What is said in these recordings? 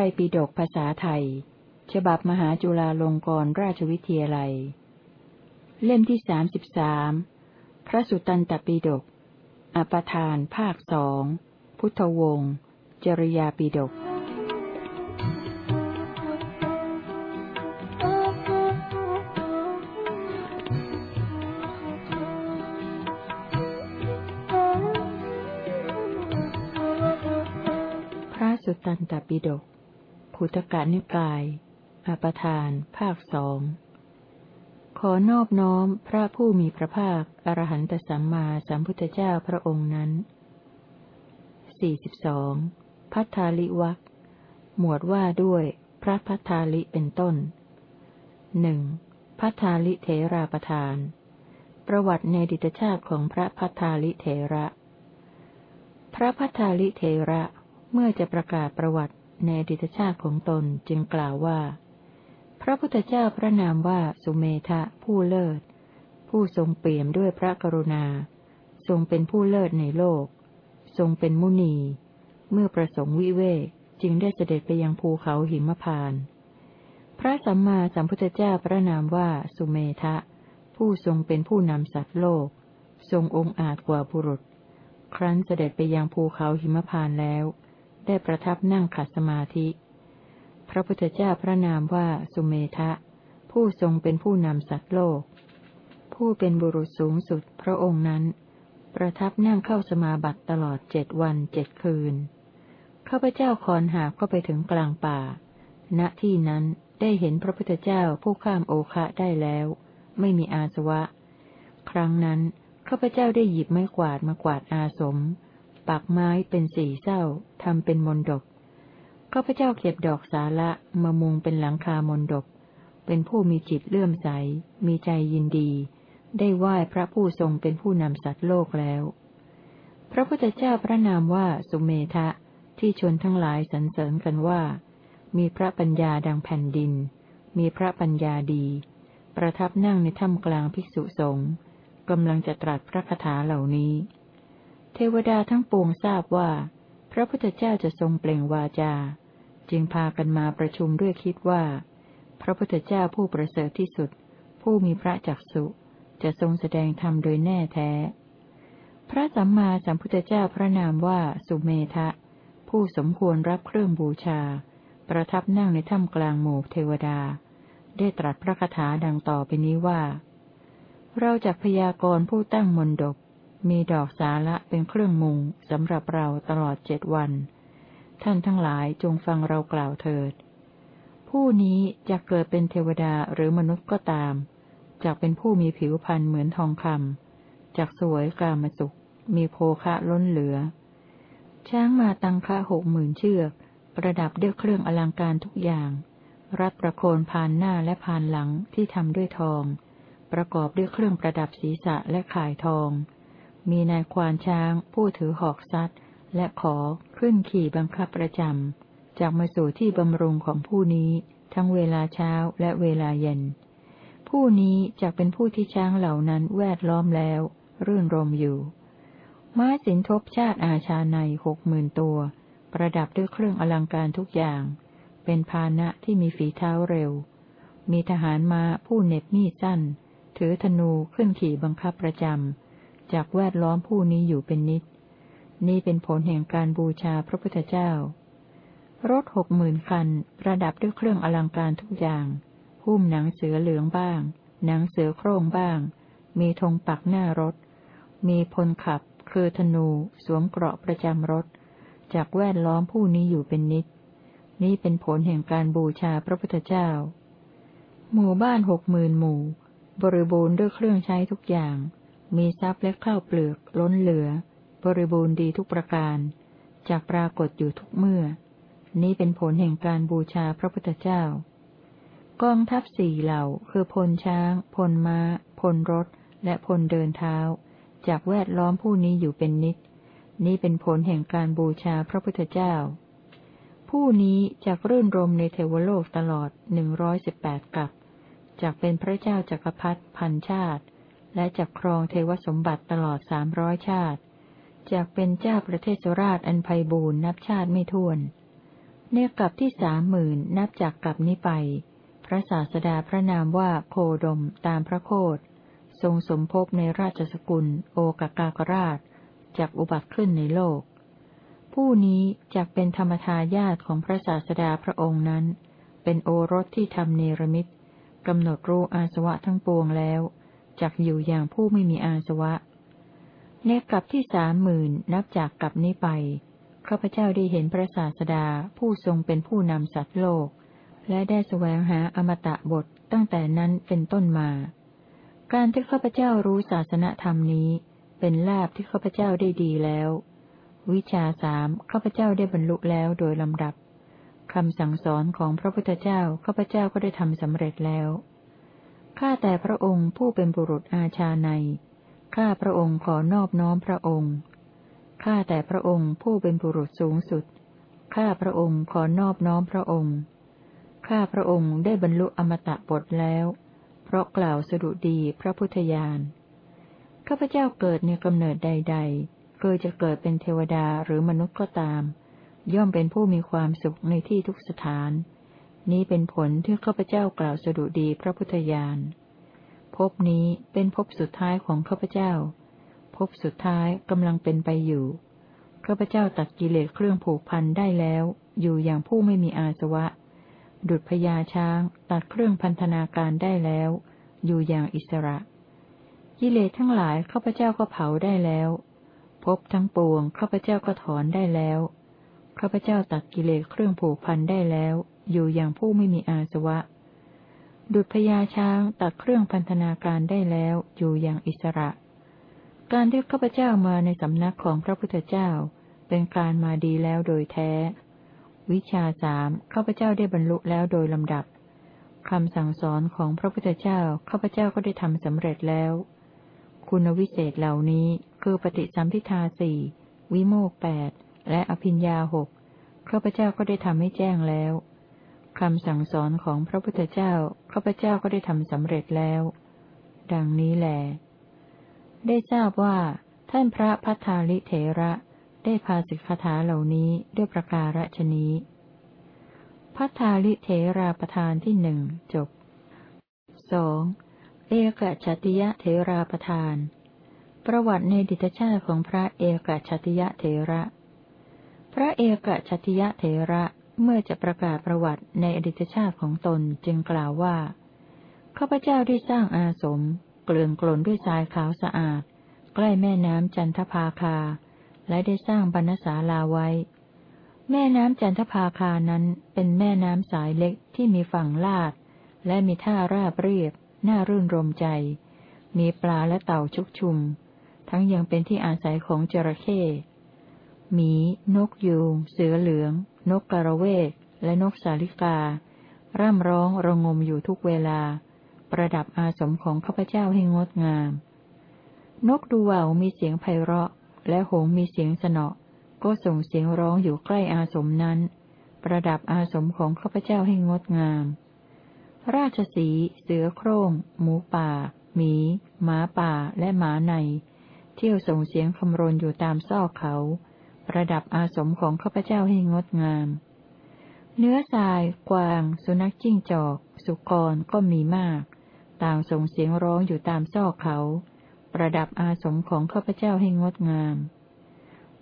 รปิฎกภาษาไทย ฉบับมหาจุฬาลงกรณราชวิทยาลัย เล่มที่สามสิบสามพระสุตตันตปิฎกอปทาน ภาคสอง พุทธวงศ์จริยาปิฎกพระสุตตันตปิฎก ขุตกะนิกาย อปทาน ภาคสองขอนอบน้อมพระผู้มีพระภาค อรหันตสัมมาสัมพุทธเจ้าพระองค์นั้นสี่สิบสองพัทธาลิวักหมวดว่าด้วยพระพัทธาลิเป็นต้นหนึ่งพัทธาลิเถราประทาน ประวัติในดิตชาติของพระพัทธาลิเถระ พระพัทธาลิเถระเมื่อจะประกาศประวัติ ในอดีตชาติของตนจึงกล่าวว่า พระพุทธเจ้าพระนามว่าสุเมธะผู้เลิศ ผู้ทรงเปี่ยมด้วยพระกรุณา ทรงเป็นผู้เลิศในโลก ทรงเป็นมุนี เมื่อประสงค์วิเวกจึงได้เสด็จไปยังภูเขาหิมพาน พระสัมมาสัมพุทธเจ้าพระนามว่าสุเมธะ ผู้ทรงเป็นผู้นำสัตว์โลก ทรงองค์อาจกว่าบุรุษ ครั้นเสด็จไปยังภูเขาหิมพานแล้ว ได้ประทับนั่งขัดสมาธิ พระพุทธเจ้าพระนามว่าสุเมทะ ผู้ทรงเป็นผู้นำสัตว์โลก ผู้เป็นบุรุษสูงสุดพระองค์นั้น ประทับนั่งเข้าสมาบัติตลอดเจ็ดวันเจ็ดคืนข้าพเจ้าคอนหาเข้าไปถึงกลางป่า ณที่นั้นได้เห็นพระพุทธเจ้าผู้ข้ามโอคะได้แล้ว ไม่มีอาสวะ ครั้งนั้นข้าพเจ้าได้หยิบไม้กวาดมากวาดอาสม ปักไม้เป็นสี่เศร้าทำเป็นมนดกข้าพเจ้าเก็บดอกสาละมามุงเป็นหลังคามนดกเป็นผู้มีจิตเลื่อมใส มีใจยินดี ได้ไหว้พระผู้ทรงเป็นผู้นำสัตว์โลกแล้ว พระพุทธเจ้าพระนามว่าสุเมทะที่ชนทั้งหลายสรรเสริญกันว่า มีพระปัญญาดังแผ่นดิน มีพระปัญญาดี ประทับนั่งในถ้ำกลางภิกษุสงฆ์กำลังจะตรัสพระคาถาเหล่านี้ เทวดาทั้งปวงทราบว่า พระพุทธเจ้าจะทรงเปล่งวาจา จึงพากันมาประชุมด้วยคิดว่า พระพุทธเจ้าผู้ประเสริฐที่สุด ผู้มีพระจักสุจะทรงแสดงธรรมโดยแน่แท้ พระสัมมาสัมพุทธเจ้าพระนามว่าสุเมทะ ผู้สมควรรับเครื่องบูชา ประทับนั่งในถ้ำกลางหมู่เทวดา ได้ตรัสพระคาถาดังต่อไปนี้ว่า เราจะพยากรณ์ผู้ตั้งมนดบ มีดอกสาละเป็นเครื่องมุงสำหรับเราตลอดเจ็ดวัน ท่านทั้งหลายจงฟังเรากล่าวเถิด ผู้นี้จะเกิดเป็นเทวดาหรือมนุษย์ก็ตามจากเป็นผู้มีผิวพรรณเหมือนทองคำจากสวยกามสุข มีโภคะล้นเหลือ ช้างมาตังคะหกหมื่นเชือก ประดับด้วยเครื่องอลังการทุกอย่าง รัดประโคนพานหน้าและพานหลังที่ทำด้วยทอง ประกอบด้วยเครื่องประดับศีรษะและข่ายทอง มีนายควานช้างผู้ถือหอกซัดและขอขึ้นขี่บังคับประจำจากมาสู่ที่บำรุงของผู้นี้ทั้งเวลาเช้าและเวลาเย็น ผู้นี้จะเป็นผู้ที่ช้างเหล่านั้นแวดล้อมแล้ว รื่นรมอยู่ ม้าสินทบชาติอาชาในหกหมื่นตัว ประดับด้วยเครื่องอลังการทุกอย่าง เป็นพานะที่มีฝีเท้าเร็ว มีทหารมาผู้เน็บมีดสั้น ถือธนูขึ้นขี่บังคับประจำ จากแวดล้อมผู้นี้อยู่เป็นนิด นี่เป็นผลแห่งการบูชาพระพุทธเจ้า รถหกหมื่นคัน ประดับด้วยเครื่องอลังการทุกอย่าง หุ้มหนังเสือเหลืองบ้าง หนังเสือโคร่งบ้าง มีธงปักหน้ารถ มีพลขับ คือธนู สวมเกราะประจำรถ จากแวดล้อมผู้นี้อยู่เป็นนิด นี่เป็นผลแห่งการบูชาพระพุทธเจ้า หมู่บ้านหกหมื่นหมู่บริบูรณ์ด้วยเครื่องใช้ทุกอย่าง มีทรัพย์และข้าวเปลือก ล้นเหลือ บริบูรณ์ดีทุกประการ จากปรากฏอยู่ทุกเมื่อ นี้เป็นผลแห่งการบูชาพระพุทธเจ้า กองทัพสี่เหล่าคือพลช้าง พลมา้า พลรถ และพลเดินเท้า จากแวดล้อมผู้นี้อยู่เป็นนิด นี้เป็นผลแห่งการบูชาพระพุทธเจ้า ผู้นี้จากรื่นรมในเทวโลกตลอดหนึ่งร้อยสิบแปดกับจากเป็นพระเจ้าจักรพรรดิพันชาติ และจากครองเทวสมบัติตลอดสามร้อยชาติจากเป็นเจ้าประเทศราชอันไพบูรณ์นับชาติไม่ถ้วน เนกับที่สามหมื่นนับจากกลับนี้ไป พระศาสดาพระนามว่าโคดมตามพระโคดทรงสมภพในราชสกุล โอกากากราชจากอุบัติขึ้นในโลก ผู้นี้จากเป็นธรรมทายาทของพระศาสดาพระองค์นั้น เป็นโอรสที่ทำเนรมิตกำหนดรู้อาสวะทั้งปวงแล้ว จักอยู่อย่างผู้ไม่มีอาสวะเนกับที่สามหมื่นนับจากกับนี้ไปข้าพเจ้าได้เห็นพระศาสดาผู้ทรงเป็นผู้นำสัตว์โลก และได้แสวงหาอมตะบทตั้งแต่นั้นเป็นต้นมา การที่ข้าพเจ้ารู้ศาสนธรรมนี้ เป็นลาภที่ข้าพเจ้าได้ดีแล้ว วิชาสามข้าพเจ้าได้บรรลุแล้วโดยลำดับคำสั่งสอนของพระพุทธเจ้าข้าพเจ้าก็ได้ทำสำเร็จแล้ว ข้าแต่พระองค์ผู้เป็นบุรุษอาชาใน ข้าพระองค์ขอนอบน้อมพระองค์ ข้าแต่พระองค์ผู้เป็นบุรุษสูงสุด ข้าพระองค์ขอนอบน้อมพระองค์ ข้าพระองค์ได้บรรลุอมตะบทแล้ว เพราะกล่าวสดุดีพระพุทธญาณ ข้าพเจ้าเกิดในกำเนิดใด ๆ เกิดจะเกิดเป็นเทวดาหรือมนุษย์ก็ตาม ย่อมเป็นผู้มีความสุขในที่ทุกสถาน นี้เป็นผลที่ข้าพเจ้ากล่าวสดุดีพระพุทธญาณภพนี้เป็นภพสุดท้ายของข้าพเจ้าภพสุดท้ายกำลังเป็นไปอยู่ข้าพเจ้าตัดกิเลสเครื่องผูกพันได้แล้ว อยู่อย่างผู้ไม่มีอาสวะ ดุจพญาช้าง ตัดเครื่องพันธนาการได้แล้ว อยู่อย่างอิสระ กิเลสทั้งหลายข้าพเจ้าก็เผาได้แล้วภพทั้งปวงข้าพเจ้าก็ถอนได้แล้วข้าพเจ้าตัดกิเลสเครื่องผูกพันได้แล้ว อยู่อย่างผู้ไม่มีอาสวะ ดุจพญาช้างตัดเครื่องพันธนาการได้แล้วอยู่อย่างอิสระ การที่ข้าพเจ้ามาในสำนักของพระพุทธเจ้า เป็นการมาดีแล้วโดยแท้ วิชาสามข้าพเจ้าได้บรรลุแล้วโดยลำดับคำสั่งสอนของพระพุทธเจ้าข้าพเจ้าก็ได้ทำสำเร็จแล้ว คุณวิเศษเหล่านี้คือปฏิสัมพิทาสี่วิโมกแปดและอภิญญาหกข้าพเจ้าก็ได้ทำให้แจ้งแล้ว คำสั่งสอนของพระพุทธเจ้าข้าพเจ้าก็ได้ทำสำเร็จแล้ว ดังนี้แหลได้ทราบว่า ท่านพระพัทธาลิเถระได้พาสิกขาเหล่านี้ด้วยประการฉนี้พัทธาลิเถราประธานที่หนึ่งจบสองเอกชัติยะเถราประธาน ประวัติในดิตชาติของพระเอกชัติยะเถระ พระเอกชัติยะเถระ เมื่อจะประกาศประวัติในอดีตชาติของตนจึงกล่าวว่า ข้าพเจ้าได้สร้างอาสม เกลื่อนกลนด้วยทรายขาวสะอาด ใกล้แม่น้ำจันทภาคา และได้สร้างบรรณศาลาไว้ แม่น้ำจันทภาคานั้นเป็นแม่น้ำสายเล็กที่มีฝั่งลาด และมีท่าราบเรียบ น่ารื่นรมใจ มีปลาและเต่าชุกชุม ทั้งยังเป็นที่อาศัยของจระเข้หมี นกยูง เสือเหลือง นกกระเวกและนกสาลิกา ร่ำร้องระงมอยู่ทุกเวลา ประดับอาสมของข้าพเจ้าให้งดงาม นกดูว่าวมีเสียงไพเราะ และหงมีเสียงสนอก็ส่งเสียงร้องอยู่ใกล้อาสมนั้น ประดับอาสมของข้าพเจ้าให้งดงาม ราชสี เสือโคร่ง หมูป่า หมี หมาป่า และหมาใน เที่ยวส่งเสียงคำรนอยู่ตามซอกเขา ประดับอาสมของข้าพเจ้าให้งดงาม เนื้อทราย กวาง สุนัขจิ้งจอก สุกรก็มีมาก ต่างส่งเสียงร้องอยู่ตามซอกเขา ประดับอาสมของข้าพเจ้าให้งดงาม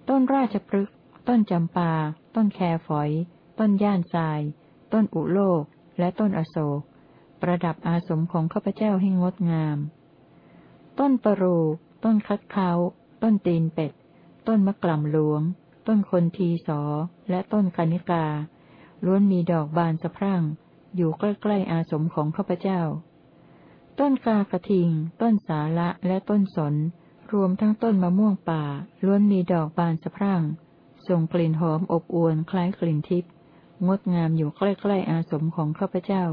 ต้นราชพฤกษ์ต้นจำปา ต้นแคฝอย ต้นย่านทราย ต้นอุโลก และต้นอโศก ประดับอาสมของข้าพเจ้าให้งดงาม ต้นปรู ต้นคัดเขาต้นตีนเป็ด ต้นมะกล่ำหลวง ต้นคนทีสอ และต้นกานิกา ล้วนมีดอกบานสะพรั่ง อยู่ใกล้ๆอาสมของข้าพเจ้า ต้นกากระทิง ต้นสาละและต้นสน รวมทั้งต้นมะม่วงป่า ล้วนมีดอกบานสะพรั่ง ส่งกลิ่นหอมอบอวลคล้ายกลิ่นทิพย์งดงามอยู่ใกล้ๆอาสมของข้าพเจ้า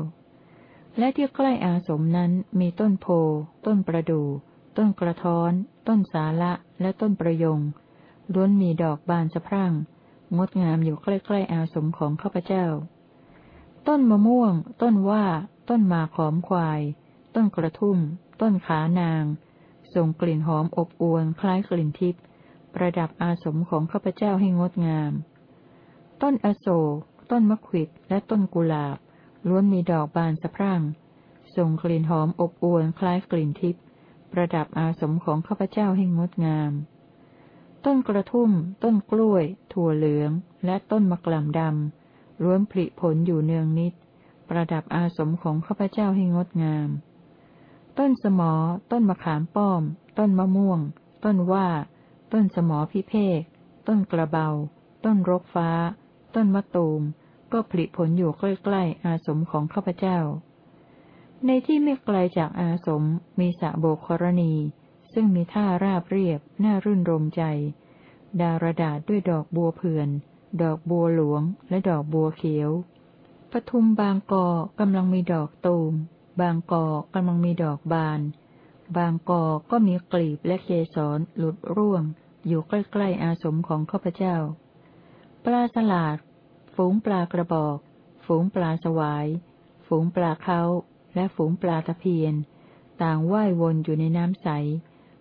และที่ใกล้อาสมนั้นมีต้นโพ ต้นประดู่ต้นกระท้อน ต้นสาละ และต้นประยง ล้วนมีดอกบานสะพรั่ง งดงามอยู่ใกล้ๆอาสมของข้าพเจ้า ต้นมะม่วง ต้นว่า ต้นมาขอมควาย ต้นกระทุ่ม ต้นขานาง ส่งกลิ่นหอมอบอวลคล้ายกลิ่นทิพย์ประดับอาสมของข้าพเจ้าให้งดงาม ต้นอโศกต้นมะขวิดและต้นกุหลาบ ล้วนมีดอกบานสะพรั่ง ส่งกลิ่นหอมอบอวลคล้ายกลิ่นทิพย์ประดับอาสมของข้าพเจ้าให้งดงาม ต้นกระทุ่ม ต้นกล้วย ถั่วเหลือง และต้นมะกล่ำดำล้วนผลิผลอยู่เนืองนิด ประดับอาสมของข้าพเจ้าให้งดงาม ต้นสมอ ต้นมะขามป้อม ต้นมะม่วง ต้นว่า ต้นสมอพิเภก ต้นกระเบา ต้นรกฟ้า ต้นมะตูม ก็ผลิผลอยู่ใกล้ๆอาสมของข้าพเจ้า ในที่ไม่ไกลจากอาสมมีสระโบกครณี ซึ่งมีท่าราบเรียบ น่ารื่นรมใจ ดารดาษด้วยดอกบัวเผื่อน ดอกบัวหลวง และดอกบัวเขียว ปทุมบางกอกำลังมีดอกตูม บางกอกำลังมีดอกบาน บางกอก็มีกลีบและเกสรหลุดร่วง อยู่ใกล้ๆอาสมของข้าพเจ้า ปลาสลาด ฝูงปลากระบอก ฝูงปลาสวาย ฝูงปลาเขาและฝูงปลาตะเพียน ต่างว่ายวนอยู่ในน้ำใส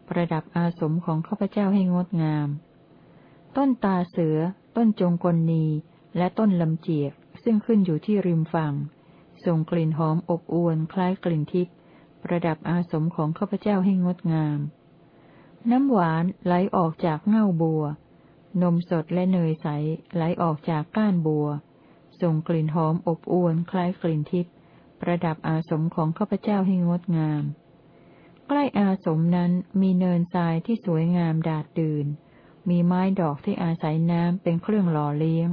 ประดับอาสมของข้าพเจ้าให้งดงาม ต้นตาเสือ ต้นจงกลนีและต้นลำเจียกซึ่งขึ้นอยู่ที่ริมฝั่ง ส่งกลิ่นหอมอบอวลคล้ายกลิ่นทิพย์ประดับอาสมของข้าพเจ้าให้งดงาม น้ำหวานไหลออกจากเง่าบัว นมสดและเนยใสไหลออกจากก้านบัว ส่งกลิ่นหอมอบอวลคล้ายกลิ่นทิพย์ประดับอาสมของข้าพเจ้าให้งดงาม ใกล้อาสมนั้นมีเนินทรายที่สวยงามดาดดื่น มีไม้ดอกที่อาศัยน้ำเป็นเครื่องหล่อเลี้ยง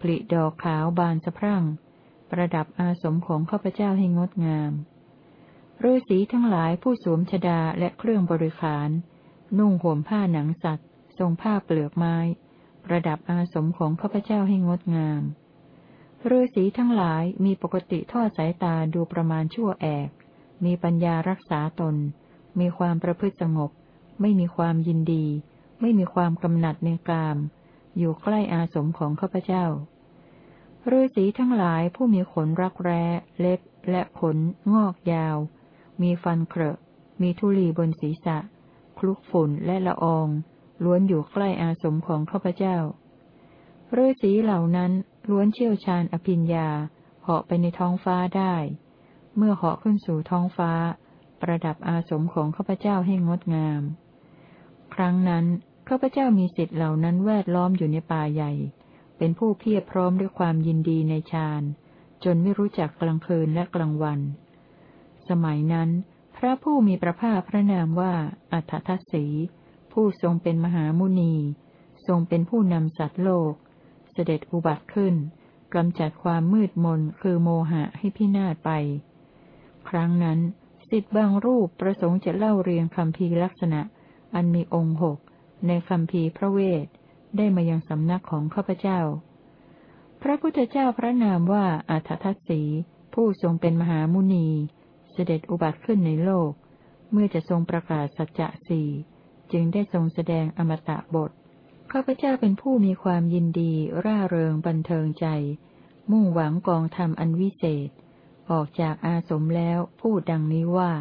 ผลิดอกขาวบานสะพรั่ง ประดับอาสมของข้าพเจ้าให้งดงามฤาษีทั้งหลายผู้สวมชดาและเครื่องบริขาร นุ่งห่มผ้าหนังสัตว์ ทรงผ้าเปลือกไม้ ประดับอาสมของข้าพเจ้าให้งดงามฤาษีทั้งหลายมีปกติทอดสายตาดูประมาณชั่วแอก มีปัญญารักษาตน มีความประพฤติสงบ ไม่มีความยินดี ไม่มีความกำหนัดในกาม อยู่ใกล้อาสมของข้าพเจ้าฤาษีทั้งหลายผู้มีขนรักแร้ เล็บ และขน งอกยาว มีฟันเครอะมีทุลีบนศีรษะ คลุกฝุ่นและละออง ล้วนอยู่ใกล้อาสมของข้าพเจ้าฤาษีเหล่านั้นล้วนเชี่ยวชาญอภิญญาเหาะไปในท้องฟ้าได้ เมื่อเหาะขึ้นสู่ท้องฟ้า ประดับอาสมของข้าพเจ้าให้งดงาม ครั้งนั้นข้าพเจ้ามีสิทธิเหล่านั้นแวดล้อมอยู่ในป่าใหญ่ เป็นผู้เพียรพร้อมด้วยความยินดีในฌานจนไม่รู้จักกลางคืนและกลางวัน สมัยนั้น พระผู้มีพระภาคพระนามว่าอัฏฐทัศสี ผู้ทรงเป็นมหามุนี ทรงเป็นผู้นำสัตว์โลก เสด็จอุบัติขึ้นกำจัดความมืดมนคือโมหะให้พินาศไป ครั้งนั้นสิทธิ์บางรูปประสงค์จะเล่าเรียงคำพีลักษณะ อันมีองค์หกในคำพีพระเวท ได้มายังสำนักของข้าพเจ้า พระพุทธเจ้าพระนามว่าอัฏฐทัศสี ผู้ทรงเป็นมหามุนี เสด็จอุบัติขึ้นในโลก เมื่อจะทรงประกาศสัจจะสี่จึงได้ทรงแสดงอมตะบทข้าพเจ้าเป็นผู้มีความยินดี ร่าเริงบันเทิงใจ มุ่งหวังกองธรรมอันวิเศษ ออกจากอาสมแล้วพูดดังนี้ว่า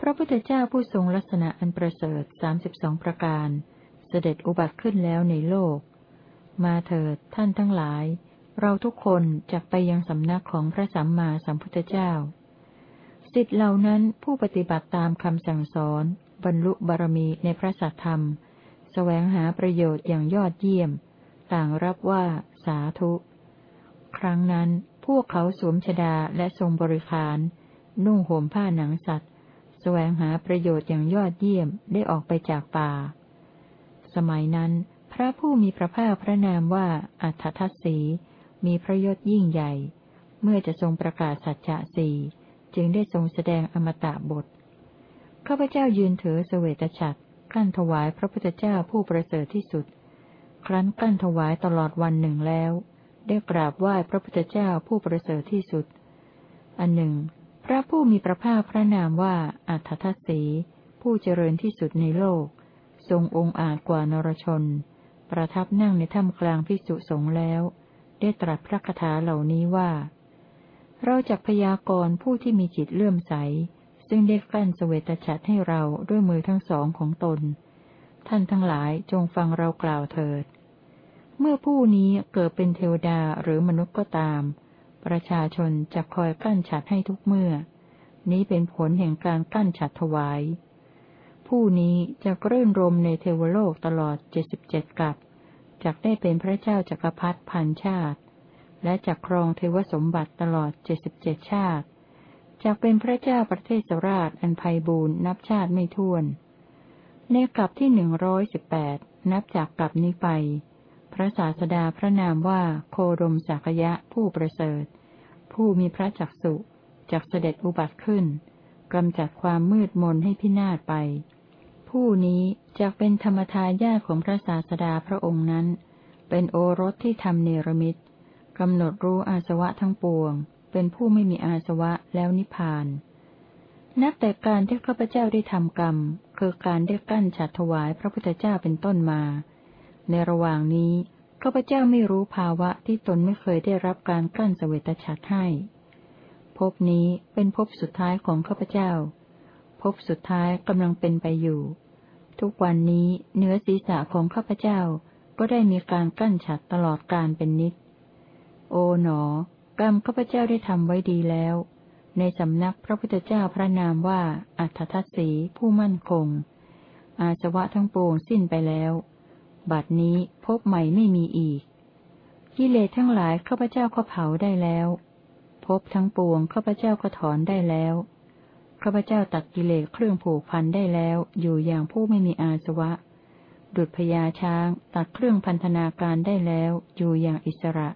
พระพุทธเจ้าผู้ทรงลักษณะอันประเสริฐสามสิบสองประการ เสด็จอุบัติขึ้นแล้วในโลก มาเถิดท่านทั้งหลาย เราทุกคนจะไปยังสำนักของพระสัมมาสัมพุทธเจ้าสิทธิเหล่านั้นผู้ปฏิบัติตามคำสั่งสอน บรรลุบารมีในพระสัทธรรมสแสวงหาประโยชน์อย่างยอดเยี่ยม ต่างรับว่าสาธุ ครั้งนั้น พวกเขาสวมชดาและทรงบริขาร นุ่งห่มผ้าหนังสัตว์สแสวงหาประโยชน์อย่างยอดเยี่ยมได้ออกไปจากป่า สมัยนั้น พระผู้มีพระภาคพระนามว่าอัฏฐทัศสี มีพระยศยิ่งใหญ่ เมื่อจะทรงประกาศสัจจะสี่จึงได้ทรงแสดงอมตะบท ข้าพเจ้ายืนถือเสวตฉัตรขั้นถวายพระพุทธเจ้าผู้ประเสริฐที่สุด ครั้นกั้นถวายตลอดวันหนึ่งแล้ว ได้กราบไหว้พระพุทธเจ้าผู้ประเสริฐที่สุด อันหนึ่ง พระผู้มีพระภาคพระนามว่าอัฏฐทัศสี ผู้เจริญที่สุดในโลก ทรงองค์อาจกว่านรชน ประทับนั่งในถ้ำกลางพิสุสงแล้ว ได้ตรัสพระคาถาเหล่านี้ว่า เราจักพยากรณ์ผู้ที่มีจิตเลื่อมใส ซึ่งได้กลั้นเสวตฉัตรให้เราด้วยมือทั้งสองของตน ท่านทั้งหลายจงฟังเรากล่าวเถิด เมื่อผู้นี้เกิดเป็นเทวดาหรือมนุษย์ก็ตาม ประชาชนจะคอยกั้นฉัตรให้ทุกเมื่อ นี้เป็นผลแห่งการกั้นฉัตรถวาย ผู้นี้จะรื่นรมในเทวโลกตลอดเจ็ดสิบเจ็ดกับจักได้เป็นพระเจ้าจักรพรรดิพันชาติ และจักครองเทวสมบัติตลอดเจ็ดสิบเจ็ดชาติจักเป็นพระเจ้าประเทศราชอันไพบูรณ์นับชาติไม่ถ้วน ในกลับที่หนึ่งร้อยสิบแปดนับจากกลับนี้ไป พระศาสดาพระนามว่าโคดมสักยะผู้ประเสริฐ ผู้มีพระจักสุจักเสด็จอุบัติขึ้นกำจัดความมืดมนให้พินาศไป ผู้นี้จะเป็นธรรมทายาทของพระศาสดาพระองค์นั้น เป็นโอรสที่ทำเนรมิตกำหนดรู้อาสวะทั้งปวง เป็นผู้ไม่มีอาสวะแล้วนิพพาน นับแต่การที่ข้าพเจ้าได้ทำกรรม คือการได้กั้นฉัดถวายพระพุทธเจ้าเป็นต้นมา ในระหว่างนี้ข้าพเจ้าไม่รู้ภาวะที่ตนไม่เคยได้รับการกลั้นสเวตฉัตรให้ภพนี้เป็นภพสุดท้ายของข้าพเจ้าภพสุดท้ายกำลังเป็นไปอยู่ ทุกวันนี้เนื้อศีรษะของข้าพเจ้าก็ได้มีการกลั้นฉัดตลอดการเป็นนิด โอ๋หนอ กรรมข้าพเจ้าได้ทำไว้ดีแล้ว ในสำนักพระพุทธเจ้าพระนามว่าอัฏฐทัศสีผู้มั่นคง อาสวะทั้งปวงสิ้นไปแล้ว บัดนี้พบใหม่ไม่มีอีก กิเลสทั้งหลายข้าพเจ้าก็เผาได้แล้วพบทั้งปวงข้าพเจ้าก็ถอนได้แล้วข้าพเจ้าตัดกิเลสเครื่องผูกพันได้แล้ว อยู่อย่างผู้ไม่มีอาสวะ ดุจพญาช้าง ตัดเครื่องพันธนาการได้แล้ว อยู่อย่างอิสระ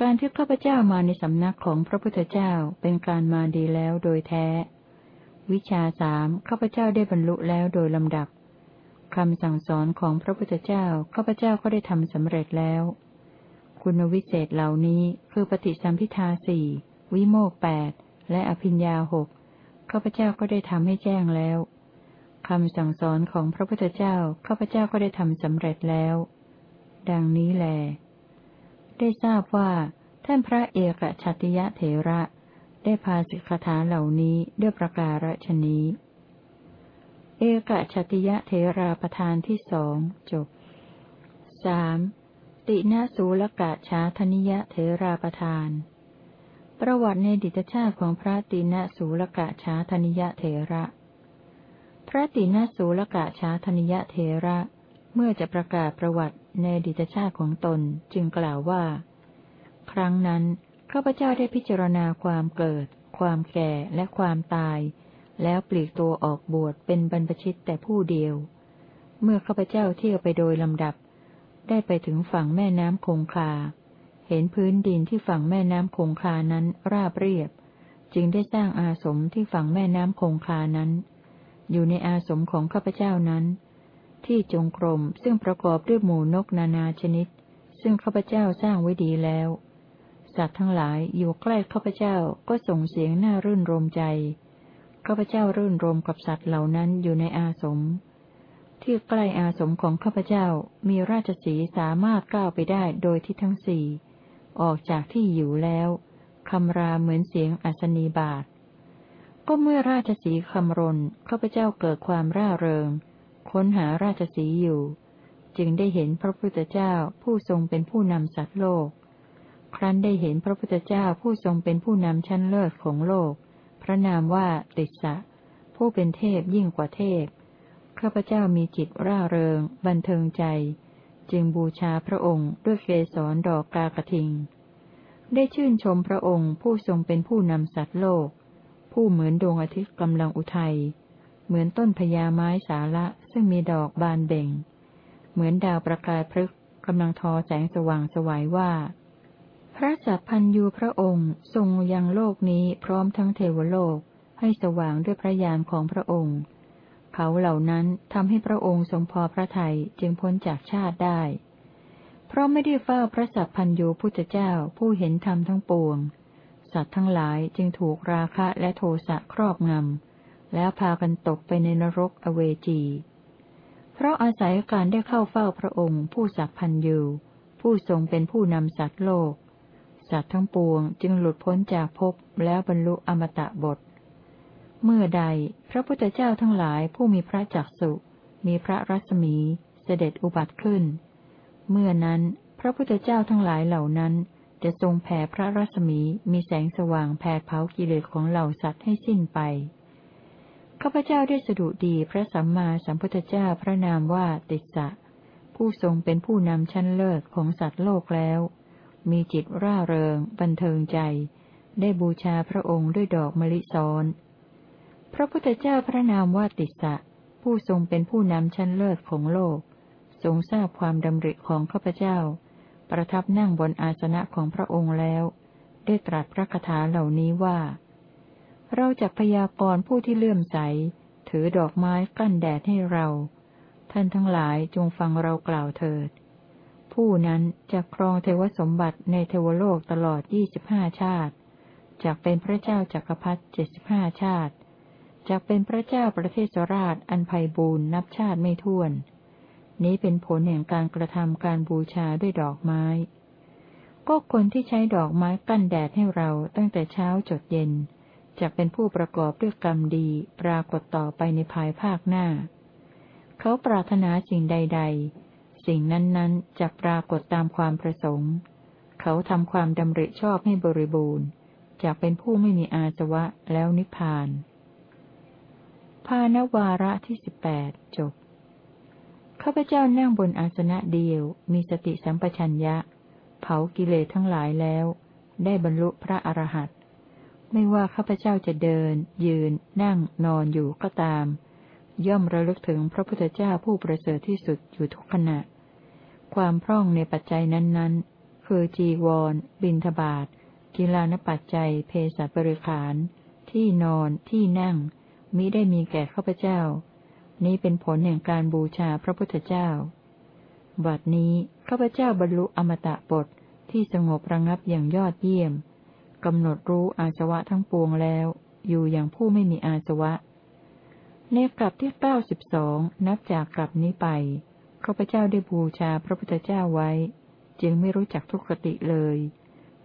การที่ข้าพเจ้ามาในสำนักของพระพุทธเจ้าเป็นการมาดีแล้วโดยแท้ วิชาสามข้าพเจ้าได้บรรลุแล้วโดยลำดับ คำสั่งสอนของพระพุทธเจ้าข้าพเจ้าก็ได้ทำสำเร็จแล้ว คุณวิเศษเหล่านี้คือปฏิสัมพิทาสี่วิโมกแปดและอภิญญาหกข้าพเจ้าก็ได้ทำให้แจ้งแล้วคำสั่งสอนของพระพุทธเจ้าข้าพเจ้าก็ได้ทำสำเร็จแล้ว ดังนี้แล ได้ทราบว่า ท่านพระเอกชัติยะเถระ ได้พาสิกขาเหล่านี้ด้วยประการฉนี้ เอกชติยะเถราประธานที่สองจบสามตินาสูลกะชาธนิยะเถราประธาน ประวัติในดิตชาติของพระตินสูลกะชาธนิยะเถระ พระตินสูลกะชาธนิยะเถระ เมื่อจะประกาศประวัติในดิตชาติของตนจึงกล่าวว่า ครั้งนั้นข้าพเจ้าได้พิจารณาความเกิด ความแก่และความตาย แล้วปลีกตัวออกบวชเป็นบรรพชิตแต่ผู้เดียว เมื่อข้าพเจ้าเที่ยวไปโดยลำดับ ได้ไปถึงฝั่งแม่น้ำคงคา เห็นพื้นดินที่ฝั่งแม่น้ำคงคานั้นราบเรียบ จึงได้สร้างอาสมที่ฝั่งแม่น้ำคงคานั้น อยู่ในอาสมของข้าพเจ้านั้น ที่จงกรมซึ่งประกอบด้วยหมูนกนานาชนิด ซึ่งข้าพเจ้าสร้างไว้ดีแล้วสัตว์ทั้งหลายอยู่ใกล้ข้าพเจ้าก็ส่งเสียงน่ารื่นรมใจ ข้าพเจ้ารื่นรมกับสัตว์เหล่านั้นอยู่ในอาสม ที่ใกล้อาสมของข้าพเจ้ามีราชสีสามารถก้าวไปได้โดยที่ทั้งสี่ ออกจากที่อยู่แล้วคำราเหมือนเสียงอัศนีบาท ก็เมื่อราชสีคำรนข้าพเจ้าเกิดความร่าเริง ค้นหาราชสีอยู่ จึงได้เห็นพระพุทธเจ้าผู้ทรงเป็นผู้นำสัตว์โลก ครั้นได้เห็นพระพุทธเจ้าผู้ทรงเป็นผู้นำชั้นเลิศของโลก พระนามว่าติสะผู้เป็นเทพยิ่งกว่าเทพ ข้าพเจ้ามีจิตร่าเริง บันเทิงใจ จึงบูชาพระองค์ด้วยเกสรดอกกากระทิง ได้ชื่นชมพระองค์ผู้ทรงเป็นผู้นำสัตว์โลก ผู้เหมือนดวงอาทิตย์กำลังอุทัย เหมือนต้นพญาไม้สาละซึ่งมีดอกบานเบ่ง เหมือนดาวประกายพฤกกำลังทอแสงสว่างสวายว่า พระสัพพันยูพระองค์ทรงยังโลกนี้พร้อมทั้งเทวโลก ให้สว่างด้วยพระญาณของพระองค์ เขาเหล่านั้นทำให้พระองค์ทรงพอพระทัยจึงพ้นจากชาติได้ เพราะไม่ได้เฝ้าพระสัพพัญญูพุทธเจ้าผู้เห็นธรรมทั้งปวง สัตว์ทั้งหลายจึงถูกราคะและโทสะครอบงำ แล้วพากันตกไปในนรกอเวจี เพราะอาศัยการได้เข้าเฝ้าพระองค์ผู้สัพพัญญูผู้ทรงเป็นผู้นำสัตว์โลก สัตว์ทั้งปวงจึงหลุดพ้นจากภพแล้วบรรลุอมตะบท เมื่อใดพระพุทธเจ้าทั้งหลายผู้มีพระจักสุมีพระรัศมี เสด็จอุบัติขึ้น เมื่อนั้นพระพุทธเจ้าทั้งหลายเหล่านั้นจะทรงแผ่พระรัศมีมีแสงสว่างแผดเผากิเลสของเหล่าสัตว์ให้สิ้นไป ข้าพเจ้าได้สดุดีพระสัมมาสัมพุทธเจ้าพระนามว่าติสสะ ผู้ทรงเป็นผู้นำชั้นเลิศของสัตว์โลกแล้ว มีจิตร่าเริง บันเทิงใจ ได้บูชาพระองค์ด้วยดอกมะลิซ้อน พระพุทธเจ้าพระนามว่าติสะ ผู้ทรงเป็นผู้นำชั้นเลิศของโลก ทรงทราบความดำริของข้าพเจ้า ประทับนั่งบนอาสนะของพระองค์แล้ว ได้ตรัสพระคาถาเหล่านี้ว่า เราจะพยากรณ์ผู้ที่เลื่อมใส ถือดอกไม้กั้นแดดให้เรา ท่านทั้งหลายจงฟังเรากล่าวเถิด ผู้นั้นจะครองเทวสมบัติในเทวโลกตลอดยี่สิบห้าชาติจากเป็นพระเจ้าจักรพรรดิเจ็ดสิบห้าชาติจากเป็นพระเจ้าประเทศราชอันไพ่บูรณ์นับชาติไม่ถ้วน นี้เป็นผลแห่งการกระทำการบูชาด้วยดอกไม้ ก็คนที่ใช้ดอกไม้กั้นแดดให้เราตั้งแต่เช้าจดเย็นจะเป็นผู้ประกอบด้วยกรรมดีปรากฏต่อไปในภายภาคหน้า เขาปรารถนาสิ่งใดๆ สิ่งนั้นๆจะปรากฏตามความประสงค์ เขาทำความดำริชอบให้บริบูรณ์จะเป็นผู้ไม่มีอาสวะแล้วนิพพานพานวาระที่สิบแปดจบ ข้าพเจ้านั่งบนอาสนะเดียว มีสติสัมปชัญญะ เผากิเลสทั้งหลายแล้ว ได้บรรลุพระอรหันต์ ไม่ว่าข้าพเจ้าจะเดิน ยืน นั่ง นอนอยู่ก็ตาม ย่อมระลึกถึงพระพุทธเจ้าผู้ประเสริฐที่สุดอยู่ทุกขณะ ความพร่องในปัจจัยนั้นๆ คือจีวร บินทบาทกิลานปัจจัย เพศบริขาร ที่นอน ที่นั่ง มิได้มีแก่ข้าพเจ้า นี้เป็นผลแห่งการบูชาพระพุทธเจ้า บัดนี้ข้าพเจ้าบรรลุอมตะบทที่สงบระงับอย่างยอดเยี่ยมกำหนดรู้อาสวะทั้งปวงแล้ว อยู่อย่างผู้ไม่มีอาสวะ ในกลับที่เก้าสิบสองนับจากกลับนี้ไป ข้าพเจ้าได้บูชาพระพุทธเจ้าไว้ จึงไม่รู้จักทุกขติเลย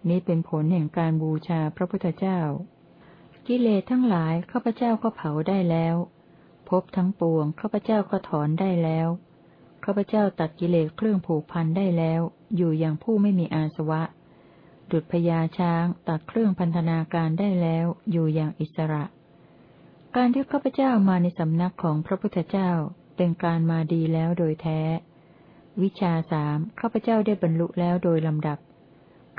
นี้เป็นผลแห่งการบูชาพระพุทธเจ้า กิเลสทั้งหลายข้าพเจ้าก็เผาได้แล้วพบทั้งปวงข้าพเจ้าก็ถอนได้แล้วข้าพเจ้าตัดกิเลสเครื่องผูกพันได้แล้ว อยู่อย่างผู้ไม่มีอาสวะ ดุจพญาช้างตัดเครื่องพันธนาการได้แล้ว อยู่อย่างอิสระ การที่ข้าพเจ้ามาในสำนักของพระพุทธเจ้า เป็นการมาดีแล้วโดยแท้ วิชาสามข้าพเจ้าได้บรรลุแล้วโดยลำดับ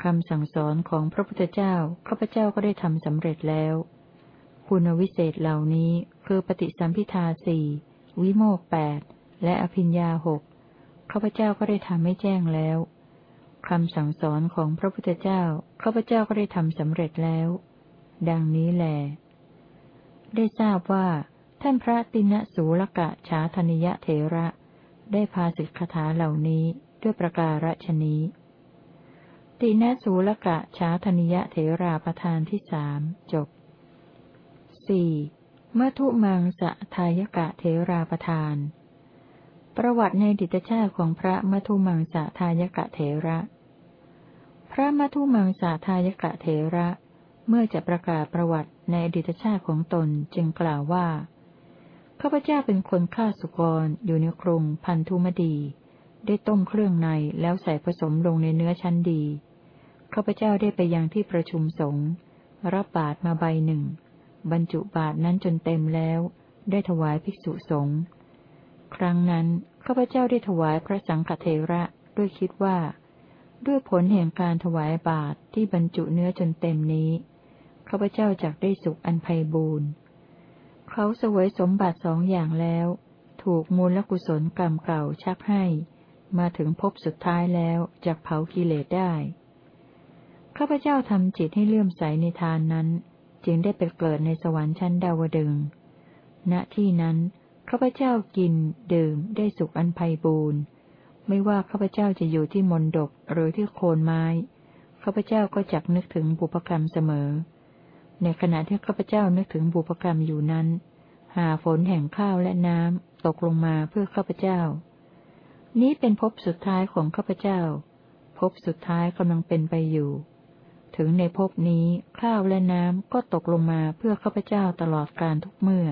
คำสั่งสอนของพระพุทธเจ้าข้าพเจ้าก็ได้ทำสำเร็จแล้ว คุณวิเศษเหล่านี้คือปฏิสัมพิทาสี่วิโมกแปดและอภิญญาหกข้าพเจ้าก็ได้ทำให้แจ้งแล้วคำสั่งสอนของพระพุทธเจ้าข้าพเจ้าก็ได้ทำสำเร็จแล้ว ดังนี้แหลได้ทราบว่า ท่านพระตินสูลกะชาธนิยะเถระ ได้พาสิกขาถาเหล่านี้ด้วยประการฉนี้ตินสูลกะชาธนิยะเถราประธานที่สามจบสี่มัทุมังสะทายกะเทราประทาน ประวัติในดิตชาติของพระมัทุมังสะทายกะเถระ พระมัทุมังสะทายกะเถระ เมื่อจะประกาศประวัติในอดิตชาติของตนจึงกล่าวว่า ข้าพเจ้าเป็นคนฆ่าสุกรอยู่ในกรุงพันธุมดี ได้ต้มเครื่องในแล้วใส่ผสมลงในเนื้อชั้นดีข้าพเจ้าได้ไปยังที่ประชุมสงฆ์รับบาตรมาใบหนึ่ง บรรจุบาทนั้นจนเต็มแล้ว ได้ถวายภิกษุสงฆ์ครั้งนั้นข้าพเจ้าได้ถวายพระสังฆเทระด้วยคิดว่า ด้วยผลแห่งการถวายบาทที่บรรจุเนื้อจนเต็มนี้ข้าพเจ้าจักได้สุขอันไพบูรณ์ เขาเสวยสมบัติสองอย่างแล้ว ถูกมูลกุศลกรรมเก่าชักให้ มาถึงพบสุดท้ายแล้วจากเผากิเลสได้ข้าพเจ้าทำจิตให้เลื่อมใสในทานนั้น จึงได้ไปเกิดในสวรรค์ชั้นดาวดึงณที่นั้นข้าพเจ้ากินดื่มได้สุขอันไพ่บูรณ์ไม่ว่าข้าพเจ้าจะอยู่ที่มนดกหรือที่โคนไม้ข้าพเจ้าก็จักนึกถึงบุพกรรมเสมอ ในขณะที่ข้าพเจ้านึกถึงบุพกรรมอยู่นั้น หาฝนแห่งข้าวและน้ำตกลงมาเพื่อข้าพเจ้า นี้เป็นภพสุดท้ายของข้าพเจ้าภพสุดท้ายกำลังเป็นไปอยู่ ถึงในภพนี้ข้าวและน้ำก็ตกลงมาเพื่อข้าพเจ้าตลอดการทุกเมื่อ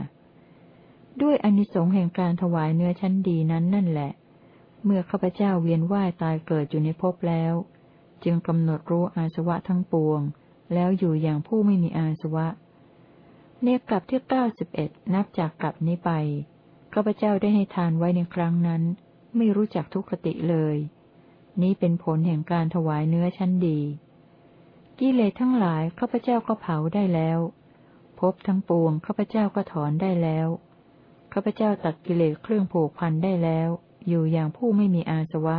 ด้วยอนิสงส์แห่งการถวายเนื้อชั้นดีนั้นนั่นแหละ เมื่อข้าพเจ้าเวียนว่ายตายเกิดอยู่ในภพแล้ว จึงกำหนดรู้อาสวะทั้งปวง แล้วอยู่อย่างผู้ไม่มีอาสวะ เนกลับที่เก้าสิบเอ็ดนับจากกลับนี้ไปข้าพเจ้าได้ให้ทานไว้ในครั้งนั้น ไม่รู้จักทุกขติเลย นี้เป็นผลแห่งการถวายเนื้อชั้นดี กิเลสทั้งหลายข้าพเจ้าก็เผาได้แล้วพบทั้งปวงข้าพเจ้าก็ถอนได้แล้วข้าพเจ้าตัดกิเลสเครื่องผูกพันได้แล้ว อยู่อย่างผู้ไม่มีอาสวะ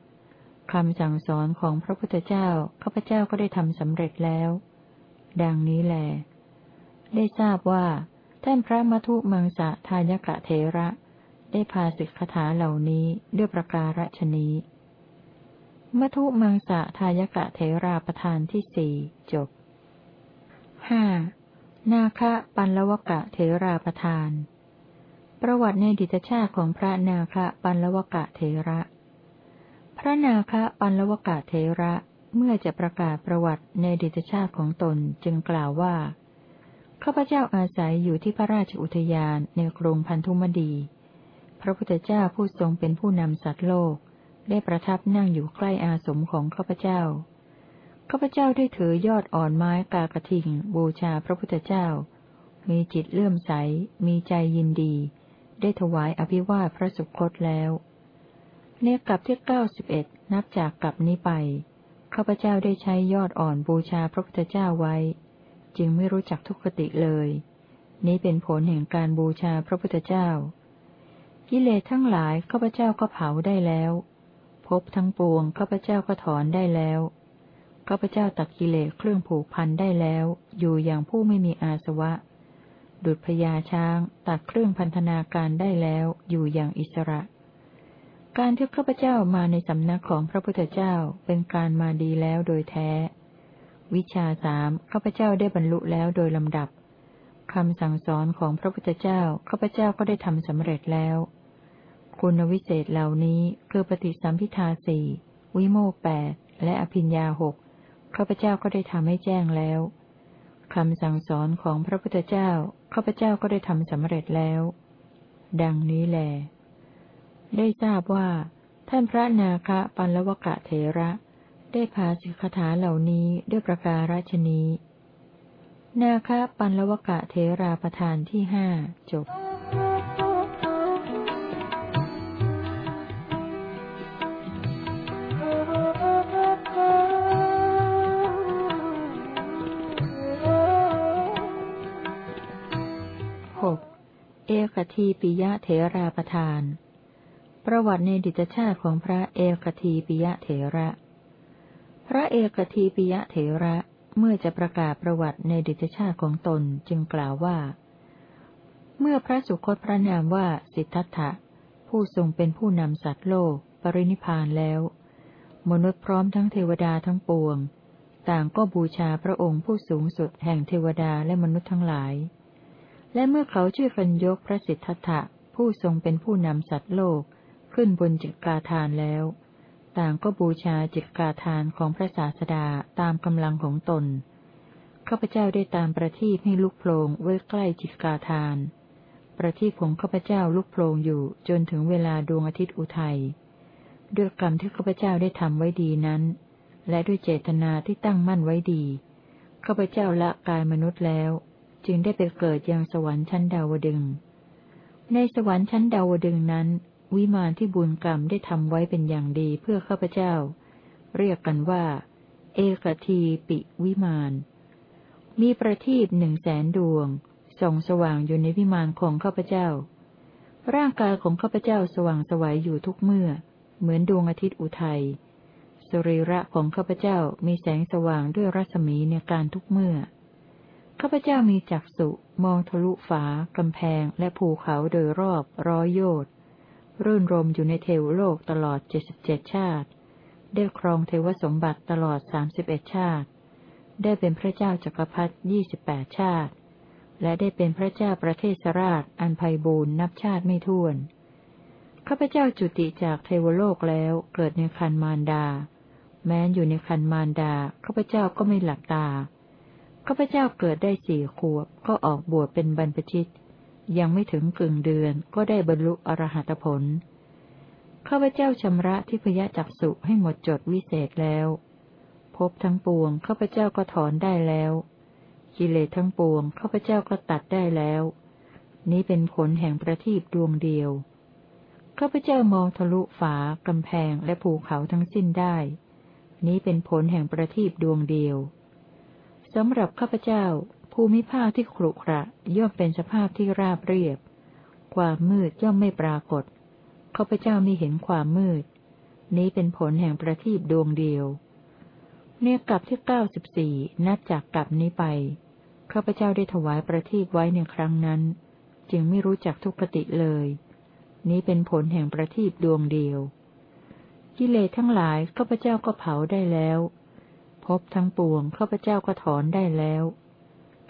คำสั่งสอนของพระพุทธเจ้าข้าพเจ้าก็ได้ทำสำเร็จแล้ว ดังนี้แล ได้ทราบว่า ท่านพระมัทุมังสะทายกะเทระ ได้พาสิกขาถาเหล่านี้ด้วยประการฉนี้มัทุมังสะทายกะเทราประธานที่สี่จบห้านาคะปันลวกะเทราประธาน ประวัติในดิตชาติของพระนาคะปันลวกะเทระ พระนาคะปันลวกะเทระเมื่อจะประกาศประวัติในดิตชาติของตนจึงกล่าวว่าข้าพเจ้าอาศัยอยู่ที่พระราชอุทยานในกรุงพันธุมดี พระพุทธเจ้าผู้ทรงเป็นผู้นำสัตว์โลก ได้ประทับนั่งอยู่ใกล้อาสมของข้าพเจ้า ข้าพเจ้าได้ถือยอดอ่อนไม้กากระถิ่งบูชาพระพุทธเจ้า มีจิตเลื่อมใส มีใจยินดี ได้ถวายอภิวาทพระสุคตแล้ว เนกลับที่เก้าสิบเอ็ดนับจากกลับนี้ไปข้าพเจ้าได้ใช้ยอดอ่อนบูชาพระพุทธเจ้าไว้ จึงไม่รู้จักทุกขติเลย นี้เป็นผลแห่งการบูชาพระพุทธเจ้า กิเลสทั้งหลายข้าพเจ้าก็เผาได้แล้วพบทั้งปวงข้าพเจ้าก็ถอนได้แล้วข้าพเจ้าตัดกิเลสเครื่องผูกพันได้แล้ว อยู่อย่างผู้ไม่มีอาสวะ ดุจพญาช้าง ตัดเครื่องพันธนาการได้แล้ว อยู่อย่างอิสระ การที่ข้าพเจ้ามาในสำนักของพระพุทธเจ้าเป็นการมาดีแล้วโดยแท้ วิชาสามข้าพเจ้าได้บรรลุแล้วโดยลำดับคำสั่งสอนของพระพุทธเจ้าข้าพเจ้าก็ได้ทำสำเร็จแล้ว คุณวิเศษเหล่านี้คือปฏิสัมพิทาสี่วิโมกแปดและอภิญญาหกข้าพเจ้าก็ได้ทำให้แจ้งแล้วคำสั่งสอนของพระพุทธเจ้าข้าพเจ้าก็ได้ทำสำเร็จแล้ว ดังนี้แหละ ได้ทราบว่า ท่านพระนาคะปันลวกะเถระ ได้พาสิกขาเหล่านี้ด้วยประการฉนี้ นาคะปันลวกะเถราประธานที่ห้าจบหกเอกทีปิยะเถราประธาน ประวัติในดิจชาติของพระเอกทีปิยะเถระ พระเอกทีปิยะเถระเมื่อจะประกาศประวัติในดิจชาติของตนจึงกล่าวว่า เมื่อพระสุคตพระนามว่าสิทธัตถะผู้ทรงเป็นผู้นำสัตว์โลก ปรินิพานแล้ว มนุษย์พร้อมทั้งเทวดาทั้งปวง ต่างก็บูชาพระองค์ผู้สูงสุดแห่งเทวดาและมนุษย์ทั้งหลาย และเมื่อเขาช่วยกันยกพระสิทธัตถะผู้ทรงเป็นผู้นำสัตว์โลก ขึ้นบนจิตกาทานแล้ว ต่างก็บูชาจิตกาทานของพระศาสดาตามกำลังของตน ข้าพเจ้าได้ตามประทีปให้ลุกโพลงไว้ใกล้จิตกาทาน ประทีปของข้าพเจ้าลุกโพลงอยู่จนถึงเวลาดวงอาทิตย์อุทัย ด้วยกรรมที่ข้าพเจ้าได้ทำไว้ดีนั้น และด้วยเจตนาที่ตั้งมั่นไว้ดี ข้าพเจ้าละกายมนุษย์แล้ว จึงได้ไปเกิดยังสวรรค์ชั้นดาวดึงในสวรรค์ชั้นดาวดึงนั้น วิมานที่บุญกรรมได้ทำไว้เป็นอย่างดีเพื่อข้าพเจ้า เรียกกันว่า เอกทีปิวิมาน มีประทีปหนึ่งแสนดวง ส่องสว่างอยู่ในวิมานของข้าพเจ้า ร่างกายของข้าพเจ้าสว่างสวัยอยู่ทุกเมื่อ เหมือนดวงอาทิตย์อุทัยสรีระของข้าพเจ้ามีแสงสว่างด้วยรัศมีในการทุกเมื่อ ข้าพเจ้ามีจักษุมองทะลุฝา กำแพงและภูเขาโดยรอบร้อยโยชน์ รื่นรมอยู่ในเทวโลกตลอดเจ็ดสิบเจ็ดชาติ ได้ครองเทวสมบัติตลอดสามสิบเอ็ดชาติ ได้เป็นพระเจ้าจักรพรรดิยี่สิบแปดชาติ และได้เป็นพระเจ้าประเทศราชอันไพบูรณ์นับชาติไม่ถ้วน ข้าพเจ้าจุติจากเทวโลกแล้วเกิดในคันมารดา แม้นอยู่ในคันมารดาข้าพเจ้าก็ไม่หลับตาข้าพเจ้าเกิดได้สี่ขวบก็ออกบวชเป็นบรรพชิต ยังไม่ถึงกึ่งเดือนก็ได้บรรลุอรหัตผล ข้าพเจ้าชำระที่พยจักสุให้หมดจดวิเศษแล้วพบทั้งปวงข้าพเจ้าก็ถอนได้แล้ว กิเลสทั้งปวงข้าพเจ้าก็ตัดได้แล้ว นี้เป็นผลแห่งประทีปดวงเดียวข้าพเจ้ามองทะลุฝากำแพงและภูเขาทั้งสิ้นได้ นี้เป็นผลแห่งประทีปดวงเดียวสำหรับข้าพเจ้า ภูมิภาคที่ขรุขระย่อมเป็นสภาพที่ราบเรียบ ความมืดย่อมไม่ปรากฏข้าพเจ้าม่เห็นความมืด นี้เป็นผลแห่งประทีปดวงเดียว เนี่ยกลับที่เก้าสิบสี่นับจากกลับนี้ไปข้าพเจ้าได้ถวายประทีปไว้ในครั้งนั้น จึงไม่รู้จักทุกขติเลย นี้เป็นผลแห่งประทีปดวงเดียว กิเลสทั้งหลายข้าพเจ้าก็เผาได้แล้ว พบทั้งปวงข้าพเจ้าก็ถอนได้แล้ว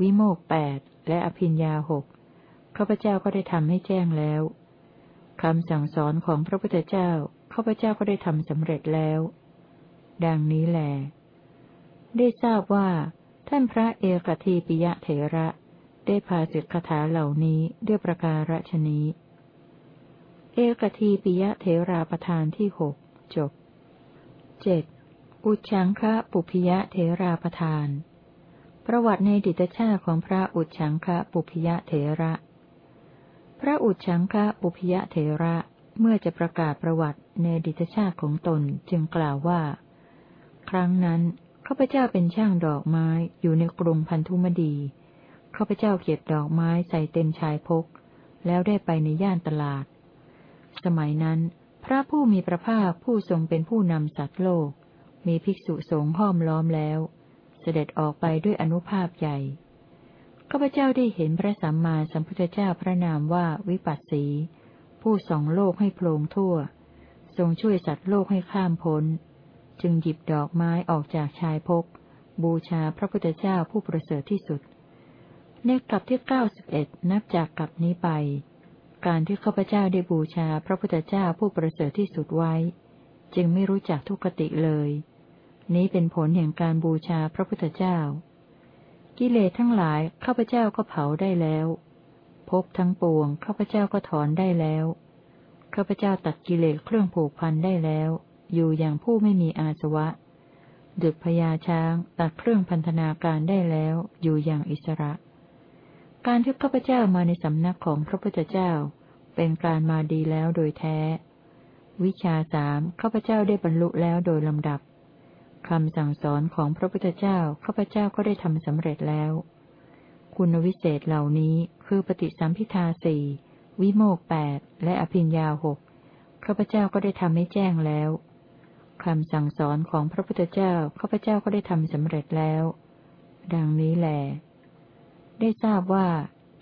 วิโมกแปดและอภิญญาหกข้าพเจ้าก็ได้ทำให้แจ้งแล้วคำสั่งสอนของพระพุทธเจ้าข้าพเจ้าก็ได้ทำสำเร็จแล้ว ดังนี้แล ได้ทราบว่า ท่านพระเอกทีปิยะเถระ ได้พาสิทธคาถาเหล่านี้ด้วยประการฉนี้ เอกทีปิยะเถราประธานที่หกจบเจ็ดอุชังคะปุพิยะเถราประธาน ประวัติในดิตชาติของพระอุจฉังคะปุพยะเถระ พระอุจฉังคะปุพยะเถระเมื่อจะประกาศประวัติในดิตชาติของตนจึงกล่าวว่า ครั้งนั้นข้าพเจ้าเป็นช่างดอกไม้อยู่ในกรุงพันธุมดีข้าพเจ้าเก็บดอกไม้ใส่เต็มชายพก แล้วได้ไปในย่านตลาด สมัยนั้น พระผู้มีพระภาคผู้ทรงเป็นผู้นำสัตว์โลก มีภิกษุสงฆ์ห้อมล้อมแล้ว เสด็จออกไปด้วยอนุภาพใหญ่ ข้าพเจ้าได้เห็นพระสัมมาสัมพุทธเจ้าพระนามว่าวิปัสสี ผู้ส่องโลกให้โพลงทั่ว ทรงช่วยสัตว์โลกให้ข้ามพ้น จึงหยิบดอกไม้ออกจากชายพก บูชาพระพุทธเจ้าผู้ประเสริฐที่สุด ในกลับที่เก้าสิบเอ็ดนับจากกลับนี้ไป การที่ข้าพเจ้าได้บูชาพระพุทธเจ้าผู้ประเสริฐที่สุดไว้ จึงไม่รู้จักทุกขติเลย นี้เป็นผลแห่งการบูชาพระพุทธเจ้า กิเลสทั้งหลายข้าพเจ้าก็เผาได้แล้วพบทั้งปวงข้าพเจ้าก็ถอนได้แล้วข้าพเจ้าตัดกิเลสเครื่องผูกพันได้แล้ว อยู่อย่างผู้ไม่มีอาสวะ ดุจพญาช้างตัดเครื่องพันธนาการได้แล้ว อยู่อย่างอิสระ การที่ข้าพเจ้ามาในสำนักของพระพุทธเจ้า เป็นการมาดีแล้วโดยแท้ วิชาสามข้าพเจ้าได้บรรลุแล้วโดยลำดับ คำสั่งสอนของพระพุทธเจ้าข้าพเจ้าก็ได้ทำสำเร็จแล้ว คุณวิเศษเหล่านี้คือปฏิสัมพิทาสี่วิโมกแปดและอภิญญาหกข้าพเจ้าก็ได้ทำให้แจ้งแล้วคำสั่งสอนของพระพุทธเจ้าข้าพเจ้าก็ได้ทำสำเร็จแล้ว ดังนี้แหลได้ทราบว่า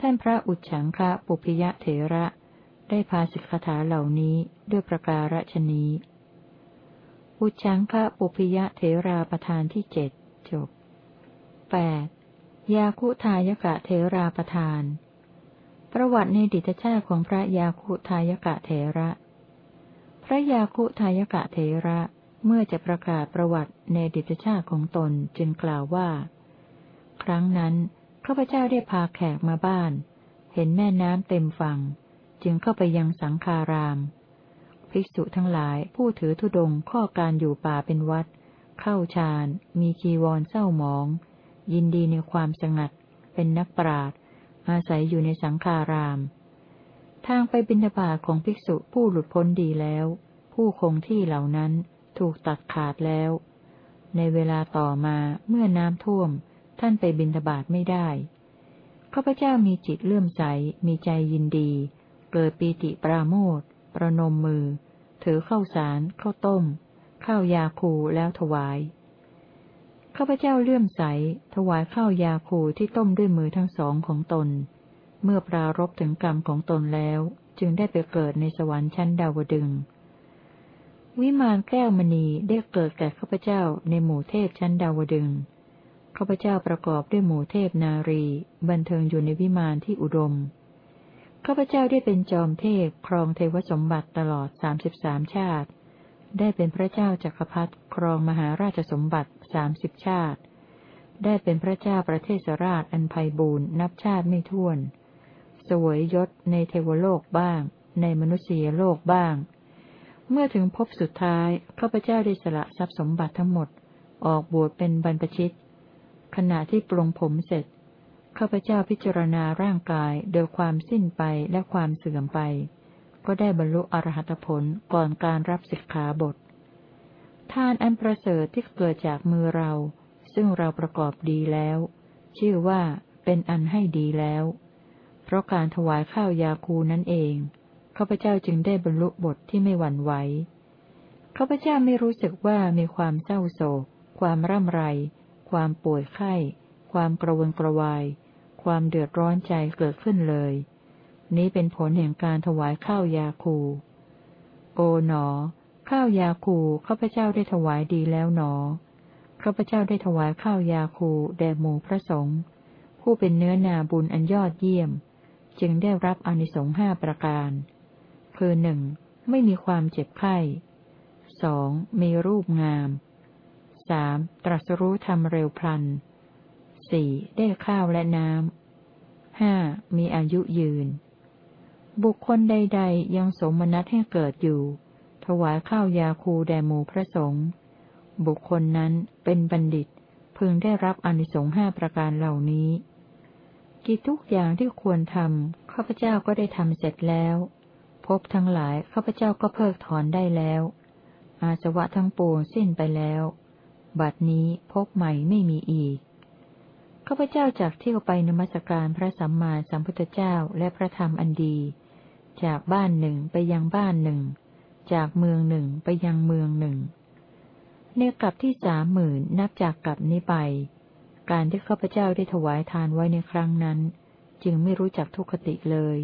ท่านพระอุจฉังคะปุพยะเถระ ได้พาสิกขาเหล่านี้ด้วยประการฉนี้ อุชังคะปุพยะเถราประธานที่เจ็ดจบแปดยาคุทายกะเถราประธาน ประวัติในดิตชาติของพระยาคุทายกะเถระ พระยาคุทายกะเถระเมื่อจะประกาศประวัติในดิตชาติของตนจึงกล่าวว่า ครั้งนั้นข้าพเจ้าได้พาแขกมาบ้าน เห็นแม่น้ำเต็มฝั่ง จึงเข้าไปยังสังคาราม ภิกษุทั้งหลายผู้ถือธุดงข้อการอยู่ป่าเป็นวัด เข้าฌาน มีจีวรเศร้าหมอง ยินดีในความสงัด เป็นนักปราดอาศัยอยู่ในสังคาราม ทางไปบิณฑบาตของภิกษุผู้หลุดพ้นดีแล้ว ผู้คงที่เหล่านั้นถูกตัดขาดแล้ว ในเวลาต่อมาเมื่อน้ำท่วม ท่านไปบิณฑบาตไม่ได้ข้าพเจ้ามีจิตเลื่อมใส มีใจยินดี เกิดปีติปราโมท ประนมมือ ถือข้าวสาร ข้าวต้ม ข้าวยาคูแล้วถวาย ข้าพเจ้าเลื่อมใส ถวายข้าวยาคูที่ต้มด้วยมือทั้งสองของตน เมื่อปรารบถึงกรรมของตนแล้ว จึงได้ไปเกิดในสวรรค์ชั้นดาวดึง วิมานแก้วมณีได้เกิดแก่ข้าพเจ้าในหมู่เทพชั้นดาวดึงข้าพเจ้าประกอบด้วยหมู่เทพนารี บันเทิงอยู่ในวิมานที่อุดม ข้าพเจ้าได้เป็นจอมเทพครองเทวสมบัติตลอดสามสิบสามชาติ ได้เป็นพระเจ้าจักรพรรดิครองมหาราชสมบัติสามสิบชาติ ได้เป็นพระเจ้าประเทศราชอันไพบูรณ์นับชาติไม่ถ้วน สวยยศในเทวโลกบ้าง ในมนุษยโลกบ้าง เมื่อถึงพบสุดท้ายข้าพเจ้าได้สละทรัพย์สมบัติทั้งหมด ออกบวชเป็นบรรพชิต ขณะที่ปลงผมเสร็จ ข้าพเจ้าพิจารณาร่างกายโดยความสิ้นไปและความเสื่อมไป ก็ได้บรรลุอรหัตผลก่อนการรับสิกขาบท ทานอันประเสริฐที่เกิดจากมือเรา ซึ่งเราประกอบดีแล้ว ชื่อว่าเป็นอันให้ดีแล้ว เพราะการถวายข้าวยาคูนั่นเองข้าพเจ้าจึงได้บรรลุบทที่ไม่หวั่นไหวข้าพเจ้าไม่รู้สึกว่ามีความเศร้าโศก ความร่ำไร ความป่วยไข้ ความกระวนกระวาย ความเดือดร้อนใจเกิดขึ้นเลย นี้เป็นผลแห่งการถวายข้าวยาคู โอ๋หนอ ข้าวยาคูข้าพเจ้าได้ถวายดีแล้วหนอข้าพเจ้าได้ถวายข้าวยาคูแด่หมู่พระสงฆ์ผู้เป็นเนื้อนาบุญอันยอดเยี่ยม จึงได้รับอนิสงส์ห้าประการ คือหนึ่งไม่มีความเจ็บไข้สองมีรูปงามสามตรัสรู้ทำเร็วพลัน สี่ได้ข้าวและน้ำห้ามีอายุยืน บุคคลใด ๆ ยังสมนัตให้เกิดอยู่ ถวายข้าวยาคูแด่หมู่พระสงฆ์บุคคลนั้นเป็นบัณฑิตพึงได้รับอนิสงส์ห้าประการเหล่านี้ กิจทุกอย่างที่ควรทำข้าพเจ้าก็ได้ทำเสร็จแล้วพบทั้งหลายข้าพเจ้าก็เพิกถอนได้แล้ว อาสวะทั้งปวงสิ้นไปแล้ว บัดนี้พบใหม่ไม่มีอีก ข้าพเจ้าจากเที่ยวไปนมัสการพระสัมมาสัมพุทธเจ้าและพระธรรมอันดี จากบ้านหนึ่งไปยังบ้านหนึ่ง จากเมืองหนึ่งไปยังเมืองหนึ่ง ในกลับที่สามหมื่นนับจากกลับนี้ไป การที่ข้าพเจ้าได้ถวายทานไว้ในครั้งนั้น จึงไม่รู้จักทุกขติเลย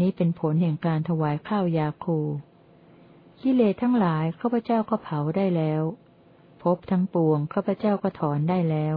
นี้เป็นผลแห่งการถวายข้าวยาคูกิเลสทั้งหลายข้าพเจ้าก็เผาได้แล้วภพทั้งปวงข้าพเจ้าก็ถอนได้แล้ว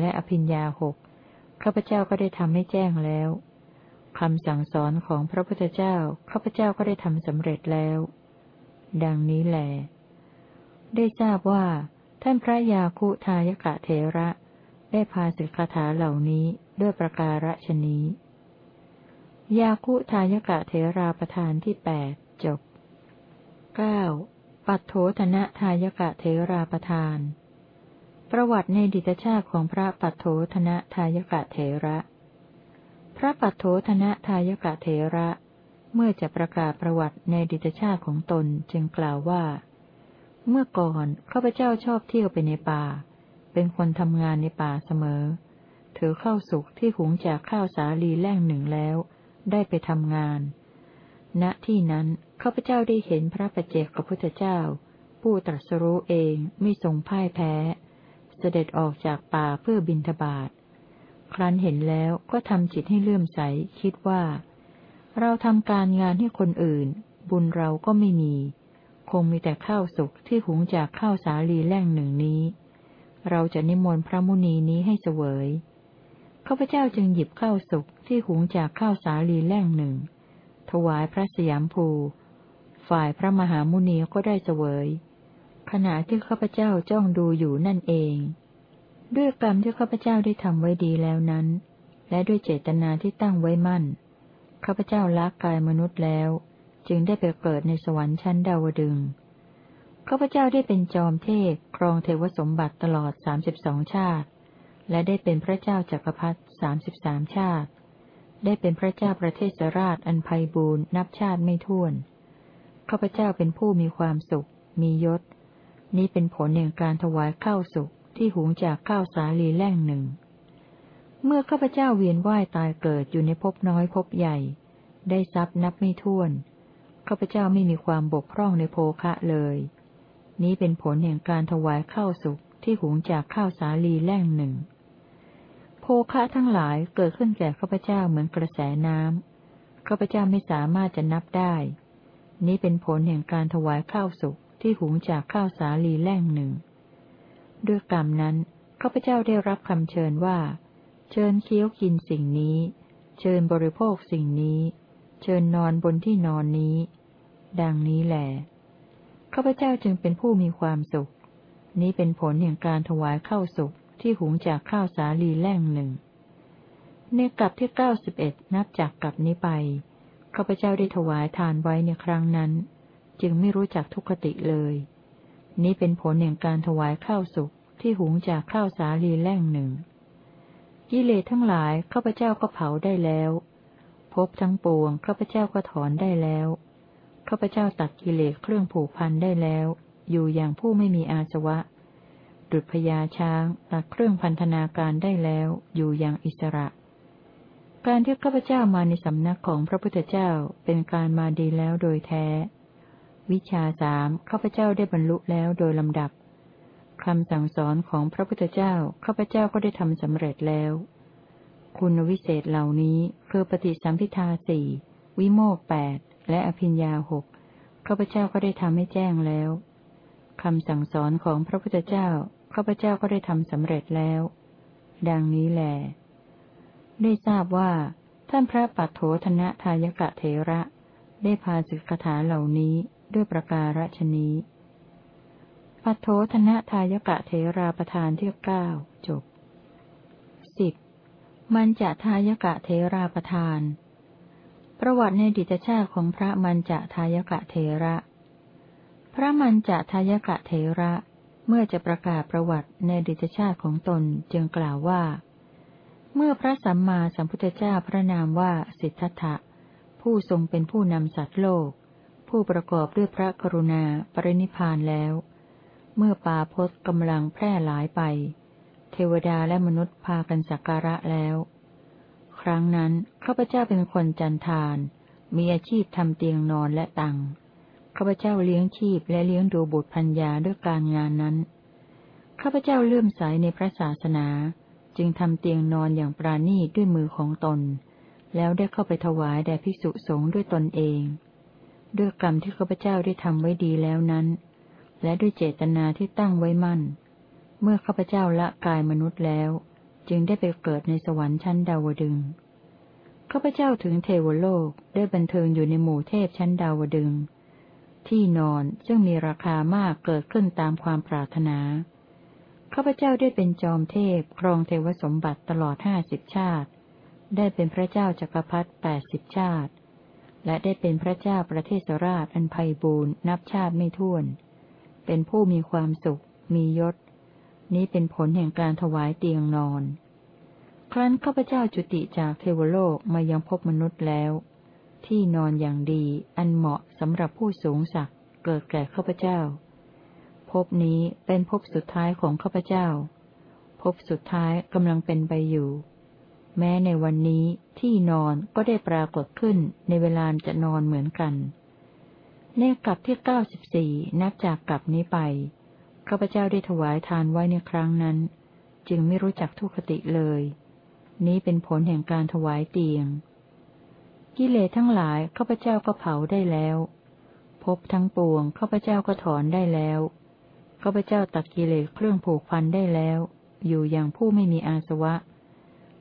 และอภิญญาหกข้าพเจ้าก็ได้ทำให้แจ้งแล้วคำสั่งสอนของพระพุทธเจ้าข้าพเจ้าก็ได้ทำสำเร็จแล้ว ดังนี้แหลได้ทราบว่า ท่านพระยาคุทายกะเทระ ได้พาสิกขาถาเหล่านี้ด้วยประการฉนี้ ยาคุทายกะเทราประธานที่แปดจบเก้าปัตโธธนะทายกะเทราประทาน ประวัติในดิตชาติของพระปัตโธธนะทายกะเทระ พระปัตโธธนะทายกะเทระ เมื่อจะประกาศประวัติในดิตชาติของตนจึงกล่าวว่า เมื่อก่อนข้าพเจ้าชอบเที่ยวไปในป่า เป็นคนทำงานในป่าเสมอถือข้าวสุกที่หุงจากข้าวสาลีแล่งหนึ่งแล้ว ได้ไปทำงาน ณที่นั้นข้าพเจ้าได้เห็นพระปัจเจกพุทธเจ้า ผู้ตรัสรู้เองไม่ทรงพ่ายแพ้ เสด็จออกจากป่าเพื่อบินทบาทครั้นเห็นแล้วก็ทำจิตให้เลื่อมใส คิดว่า เราทำการงานให้คนอื่น บุญเราก็ไม่มี คงมีแต่ข้าวสุกที่หุงจากข้าวสาลีแล่งหนึ่งนี้ เราจะนิมนต์พระมุนีนี้ให้เสวยข้าพเจ้าจึงหยิบข้าวสุกที่หุงจากข้าวสาลีแล่งหนึ่ง ถวายพระสยามภู ฝ่ายพระมหามุนีก็ได้เสวย ขณะที่ข้าพเจ้าจ้องดูอยู่นั่นเอง ด้วยกรรมที่ข้าพเจ้าได้ทำไว้ดีแล้วนั้น และด้วยเจตนาที่ตั้งไว้มั่น ข้าพเจ้าละกายมนุษย์แล้ว จึงได้ไปเกิดในสวรรค์ชั้นดาวดึงข้าพเจ้าได้เป็นจอมเทพครองเทวสมบัติตลอดสามสิบสองชาติ และได้เป็นพระเจ้าจักรพรรดิสามสิบสามชาติ ได้เป็นพระเจ้าประเทศราชอันไพบูรณ์นับชาติไม่ถ้วนข้าพเจ้าเป็นผู้มีความสุข มียศ นี้เป็นผลแห่งการถวายข้าวสุขที่หุงจากข้าวสาลีแล่งหนึ่ง เมื่อข้าพเจ้าเวียนว่ายตายเกิดอยู่ในภพน้อยภพใหญ่ ได้ทรัพย์นับไม่ถ้วน ข้าพเจ้าไม่มีความบกพร่องในโภคะเลย นี้เป็นผลแห่งการถวายข้าวสุกที่หุงจากข้าวสาลีแล่งหนึ่ง โภคะทั้งหลายเกิดขึ้นแก่ข้าพเจ้าเหมือนกระแสน้ำข้าพเจ้าไม่สามารถจะนับได้ นี้เป็นผลแห่งการถวายข้าวสุก ที่หุงจากข้าวสาลีแล่งหนึ่ง ด้วยกรรมนั้นข้าพเจ้าได้รับคำเชิญว่า เชิญเคี้ยวกินสิ่งนี้ เชิญบริโภคสิ่งนี้ เชิญนอนบนที่นอนนี้ ดังนี้แหละข้าพเจ้าจึงเป็นผู้มีความสุข นี้เป็นผลแห่งการถวายข้าวสุขที่หุงจากข้าวสาลีแล่งหนึ่งในกลับที่เก้าสิบเอ็ดนับจากกลับนี้ไปข้าพเจ้าได้ถวายทานไว้ในครั้งนั้น จึงไม่รู้จักทุกขติเลย นี้เป็นผลแห่งการถวายข้าวสุกที่หุงจากข้าวสาลีแล่งหนึ่ง กิเลสทั้งหลายข้าพเจ้าก็เผาได้แล้วพบทั้งปวงข้าพเจ้าก็ถอนได้แล้วข้าพเจ้าตัดกิเลสเครื่องผูกพันได้แล้ว อยู่อย่างผู้ไม่มีอาสวะ ดุจพญาช้างตัดเครื่องพันธนาการได้แล้ว อยู่อย่างอิสระ การที่ข้าพเจ้ามาในสำนักของพระพุทธเจ้าเป็นการมาดีแล้วโดยแท้ วิชาสามข้าพเจ้าได้บรรลุแล้วโดยลำดับคำสั่งสอนของพระพุทธเจ้าข้าพเจ้าก็ได้ทำสำเร็จแล้ว คุณวิเศษเหล่านี้คือปฏิสัมพิทาสี่วิโมกแปดและอภิญญาหกข้าพเจ้าก็ได้ทำให้แจ้งแล้วคำสั่งสอนของพระพุทธเจ้าข้าพเจ้าก็ได้ทำสำเร็จแล้ว ดังนี้แหลได้ทราบว่า ท่านพระปัตโธธนะทายกะเทระ ได้พาสิกขาเหล่านี้ ด้วยประการฉนี้ปัทโทธนะทายกะเทราประธานที่เก้าจบสิบมันจะทายกะเทราประธาน ประวัติในดิจชาติของพระมันจะทายกะเทระ พระมันจะทายกะเทระเมื่อจะประกาศประวัติในดิจชาติของตนจึงกล่าวว่า เมื่อพระสัมมาสัมพุทธเจ้าพระนามว่าสิทธัตถะผู้ทรงเป็นผู้นำสัตว์โลก ผู้ประกอบด้วยพระกรุณาปรินิพานแล้ว เมื่อปาพศกำลังแพร่หลายไป เทวดาและมนุษย์พากันสักการะแล้ว ครั้งนั้นข้าพเจ้าเป็นคนจันทานมีอาชีพทำเตียงนอนและตังข้าพเจ้าเลี้ยงชีพและเลี้ยงดูบุตรพัญญาด้วยการงานนั้น ข้าพเจ้าเลื่อมใสในพระศาสนา จึงทำเตียงนอนอย่างปราณีตด้วยมือของตน แล้วได้เข้าไปถวายแด่ภิกษุสงฆ์ด้วยตนเอง ด้วยกรรมที่ข้าพเจ้าได้ทำไว้ดีแล้วนั้น และด้วยเจตนาที่ตั้งไว้มั่น เมื่อข้าพเจ้าละกายมนุษย์แล้ว จึงได้ไปเกิดในสวรรค์ชั้นดาวดึงข้าพเจ้าถึงเทวโลกได้บันเทิงอยู่ในหมู่เทพชั้นดาวดึง ที่นอนซึ่งมีราคามากเกิดขึ้นตามความปรารถนาข้าพเจ้าได้เป็นจอมเทพครองเทวสมบัติตลอดห้าสิบชาติ ได้เป็นพระเจ้าจักรพรรดิแปดสิบชาติ และได้เป็นพระเจ้าประเทศราชอันไพ่บูรณ์นับชาติไม่ถ้วน เป็นผู้มีความสุข มียศ นี้เป็นผลแห่งการถวายเตียงนอน ครั้นข้าพเจ้าจุติจากเทวโลกมายังพบมนุษย์แล้ว ที่นอนอย่างดีอันเหมาะสำหรับผู้สูงศักดิ์เกิดแก่ข้าพเจ้า พบนี้เป็นพบสุดท้ายของข้าพเจ้า พบสุดท้ายกำลังเป็นไปอยู่ แม้ในวันนี้ที่นอนก็ได้ปรากฏขึ้นในเวลาจะนอนเหมือนกัน ในกลับที่เก้าสิบสี่นับจากกลับนี้ไปข้าพเจ้าได้ถวายทานไว้ในครั้งนั้น จึงไม่รู้จักทุกขติเลย นี้เป็นผลแห่งการถวายเตียง กิเลสทั้งหลายข้าพเจ้าก็เผาได้แล้วพบทั้งปวงข้าพเจ้าก็ถอนได้แล้วข้าพเจ้าตัดกิเลสเครื่องผูกพันได้แล้ว อยู่อย่างผู้ไม่มีอาสวะ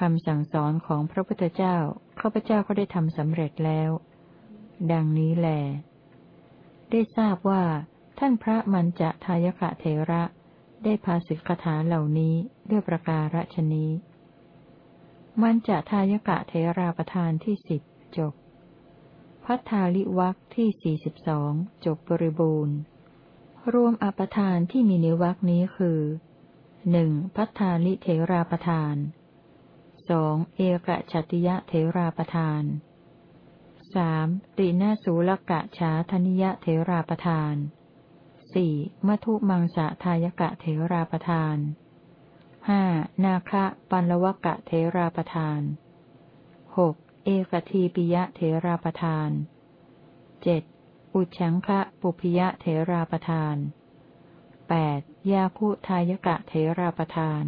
คำสั่งสอนของพระพุทธเจ้าข้าพเจ้าก็ได้ทำสำเร็จแล้ว ดังนี้แล ได้ทราบว่า ท่านพระมันจะทายกะเทระ ได้พาสิกขาเหล่านี้ด้วยประการฉนี้ มันจะทายกะเทราประธานที่สิบจบ พัทธาลิวักที่สี่สิบสองจบบริบูรณ์ รวมอปทานที่มีในวักนี้คือหนึ่งพัทธาลิเทราประธาน สองเอกชัติยะเทราประธานสามตินาสูลกะชาธนิยะเทราประธานสี่มัทุมังสะทายกะเทราประธานห้านาคะปันลวกะเทราประทานหกเอกทีปิยะเทราประทานเจ็ดอุชังคะปุพยะเทราประทานแปดยาคุทายกะเทราประทาน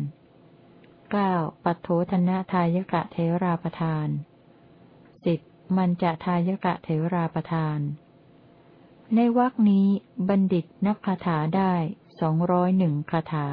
เก้าปัทโทธนะทายกะเทราประทานสิบมันจะทายกะเทราประทาน ในวรคนี้บัณฑิตนับคาถาได้สองร้อยหนึ่งคาถา